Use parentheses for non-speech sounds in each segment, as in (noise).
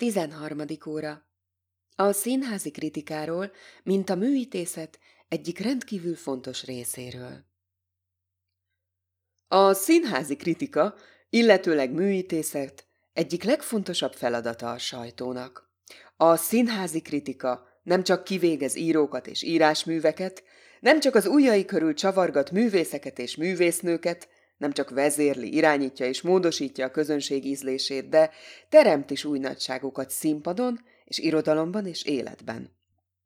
13. óra. A színházi kritikáról, mint a műítészet egyik rendkívül fontos részéről. A színházi kritika, illetőleg műítészet egyik legfontosabb feladata a sajtónak. A színházi kritika nem csak kivégez írókat és írásműveket, nem csak az ujjai körül csavargat művészeket és művésznőket, nem csak vezérli, irányítja és módosítja a közönség ízlését, de teremt is új nagyságokat színpadon és irodalomban és életben.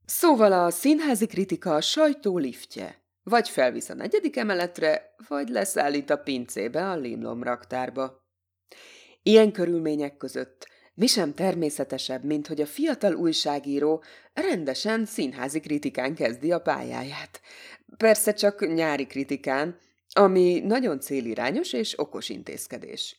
Szóval a színházi kritika a sajtó liftje. Vagy felvisz a negyedik emeletre, vagy leszállít a pincébe, a limlom raktárba. Ilyen körülmények között mi sem természetesebb, mint hogy a fiatal újságíró rendesen színházi kritikán kezdi a pályáját. Persze csak nyári kritikán, ami nagyon célirányos és okos intézkedés.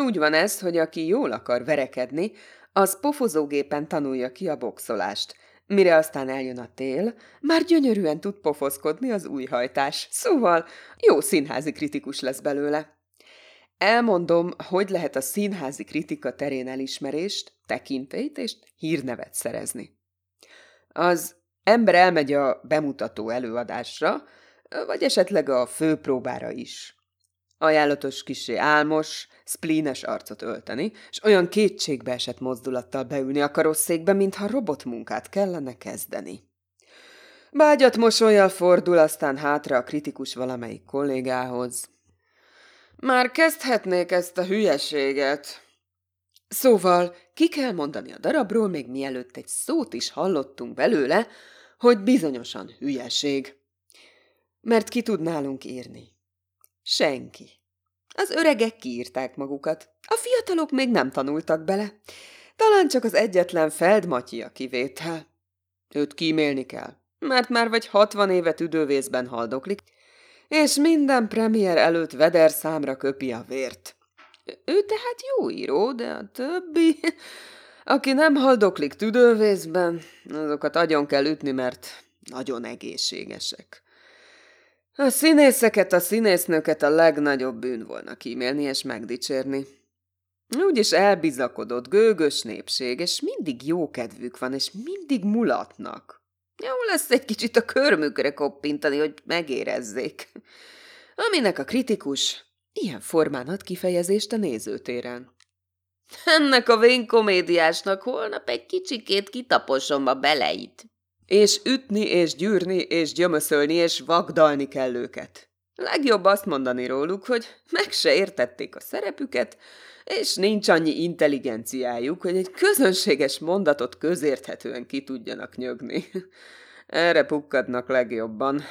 Úgy van ez, hogy aki jól akar verekedni, az pofozógépen tanulja ki a boxolást. Mire aztán eljön a tél, már gyönyörűen tud pofoszkodni az újhajtás, szóval jó színházi kritikus lesz belőle. Elmondom, hogy lehet a színházi kritika terén elismerést, tekintélyt és hírnevet szerezni. Az ember elmegy a bemutató előadásra, vagy esetleg a főpróbára is. Ajánlatos kisé álmos, splínes arcot ölteni, és olyan kétségbe esett mozdulattal beülni a karosszékbe, mintha robotmunkát kellene kezdeni. Bágyat mosolyjal fordul aztán hátra a kritikus valamelyik kollégához. Már kezdhetnék ezt a hülyeséget. Szóval ki kell mondani a darabról, még mielőtt egy szót is hallottunk belőle, hogy bizonyosan hülyeség. Mert ki tud nálunk írni? Senki. Az öregek kiírták magukat, a fiatalok még nem tanultak bele. Talán csak az egyetlen Feldmatyi a kivétel. Őt kímélni kell, mert már vagy hatvan éve tüdővészben haldoklik, és minden premier előtt veder számra köpi a vért. Ő tehát jó író, de a többi, aki nem haldoklik tüdővészben, azokat agyon kell ütni, mert nagyon egészségesek. A színészeket, a színésznőket a legnagyobb bűn volna kímélni és megdicsérni. Úgyis elbizakodott, gőgös népség, és mindig jó kedvük van, és mindig mulatnak. Jó lesz egy kicsit a körmükre koppintani, hogy megérezzék. Aminek a kritikus ilyen formán ad kifejezést a nézőtéren. Ennek a vénkomédiásnak holnap egy kicsikét kitaposom a beleit és ütni, és gyűrni, és gyömöszölni, és vagdalni kell őket. Legjobb azt mondani róluk, hogy meg se értették a szerepüket, és nincs annyi intelligenciájuk, hogy egy közönséges mondatot közérthetően ki tudjanak nyögni. (laughs) Erre pukkadnak legjobban.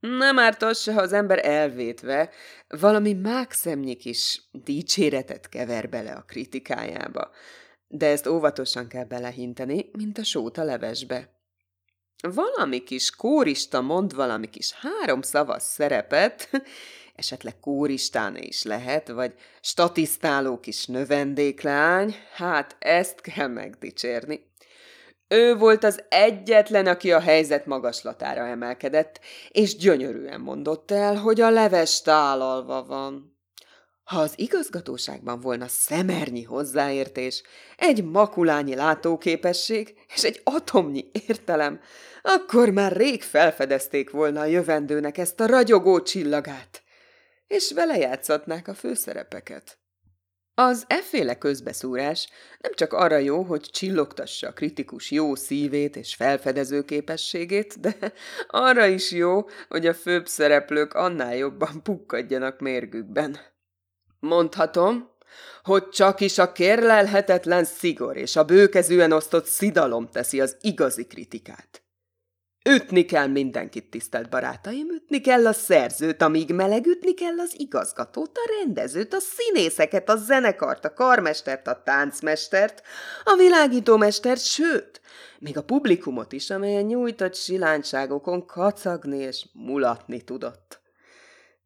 Nem árt az se, ha az ember elvétve valami mákszemnyik is dicséretet kever bele a kritikájába. De ezt óvatosan kell belehinteni, mint a sót a levesbe valami kis kórista mond valami kis három szavas szerepet, (laughs) esetleg kóristán is lehet, vagy statisztáló kis növendéklány, hát ezt kell megdicsérni. Ő volt az egyetlen, aki a helyzet magaslatára emelkedett, és gyönyörűen mondott el, hogy a leves tálalva van. Ha az igazgatóságban volna szemernyi hozzáértés, egy makulányi látóképesség és egy atomnyi értelem, akkor már rég felfedezték volna a jövendőnek ezt a ragyogó csillagát, és vele játszatnák a főszerepeket. Az efféle közbeszúrás nem csak arra jó, hogy csillogtassa a kritikus jó szívét és felfedező képességét, de arra is jó, hogy a főbb szereplők annál jobban pukkadjanak mérgükben. Mondhatom, hogy csak is a kérlelhetetlen szigor és a bőkezűen osztott szidalom teszi az igazi kritikát. Ütni kell mindenkit, tisztelt barátaim, ütni kell a szerzőt, amíg meleg, ütni kell az igazgatót, a rendezőt, a színészeket, a zenekart, a karmestert, a táncmestert, a világítómestert, sőt, még a publikumot is, amelyen nyújtott silányságokon kacagni és mulatni tudott.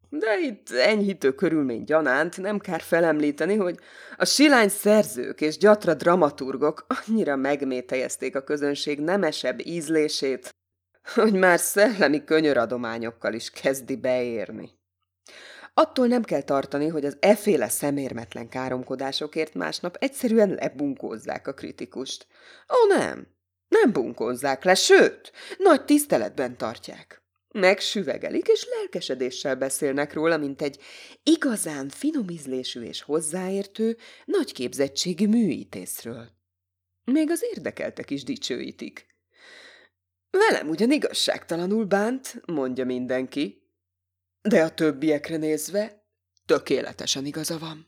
De itt enyhítő körülmény gyanánt nem kár felemlíteni, hogy a silány szerzők és gyatra dramaturgok annyira megmétejezték a közönség nemesebb ízlését, hogy már szellemi könyöradományokkal is kezdi beérni. Attól nem kell tartani, hogy az eféle szemérmetlen káromkodásokért másnap egyszerűen lebunkózzák a kritikust. Ó, nem, nem bunkózzák le, sőt, nagy tiszteletben tartják. Megsüvegelik és lelkesedéssel beszélnek róla, mint egy igazán finomizlésű és hozzáértő, nagy képzettségi műítészről. Még az érdekeltek is dicsőítik. Velem ugyan igazságtalanul bánt, mondja mindenki, de a többiekre nézve tökéletesen igaza van.